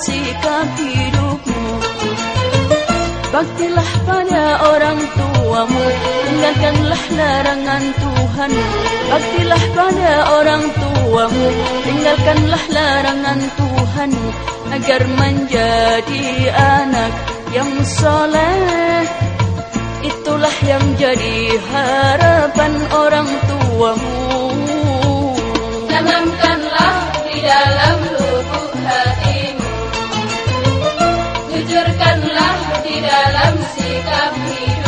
sikap hidupmu. Baktilah pada orang tuamu Tinggalkanlah larangan Tuhan. Baktilah pada orang tuamu Tinggalkanlah larangan Tuhan. Agar menjadi anak yang soleh Itulah yang jadi harapan orang sikap hidupmu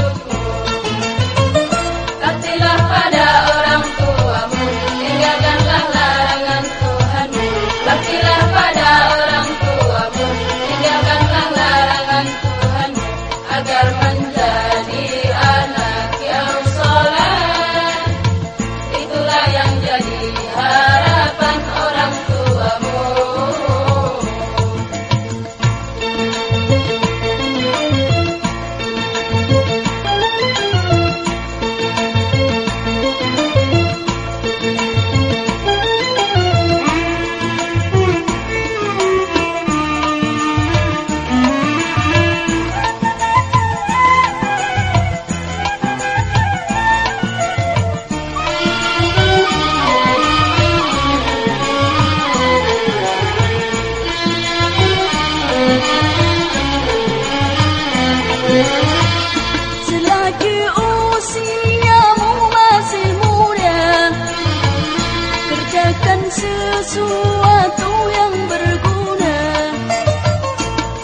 sesuatu yang berguna.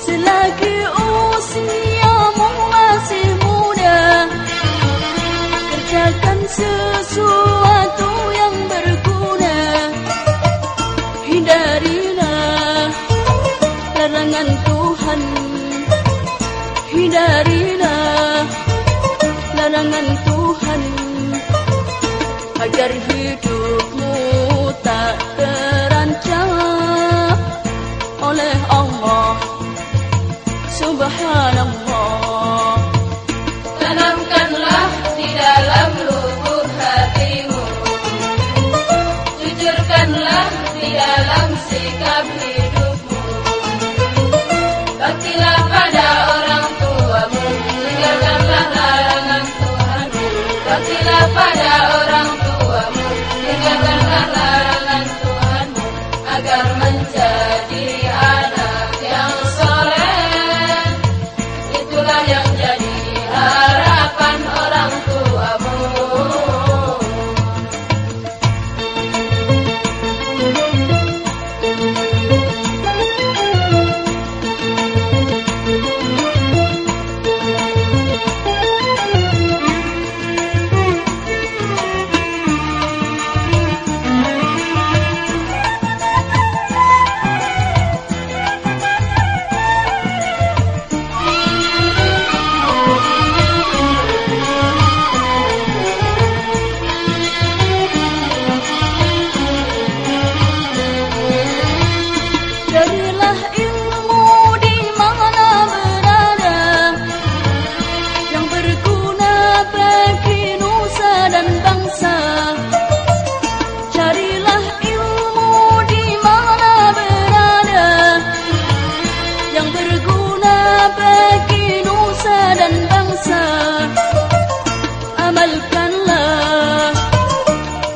Selagi usiamu masih muda Kerjakan sesuatu yang berguna. Hindarilah larangan Tuhan. Hindarilah larangan Tuhan. Agar hidupmu Tanamkanlah di dalam lubuk hatimu. Jujurkanlah di dalam sikap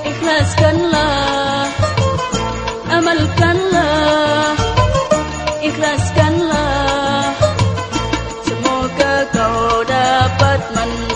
Ikhlaskanlah Amalkanlah Ikhlaskanlah. Semoga kau dapat manfaatnya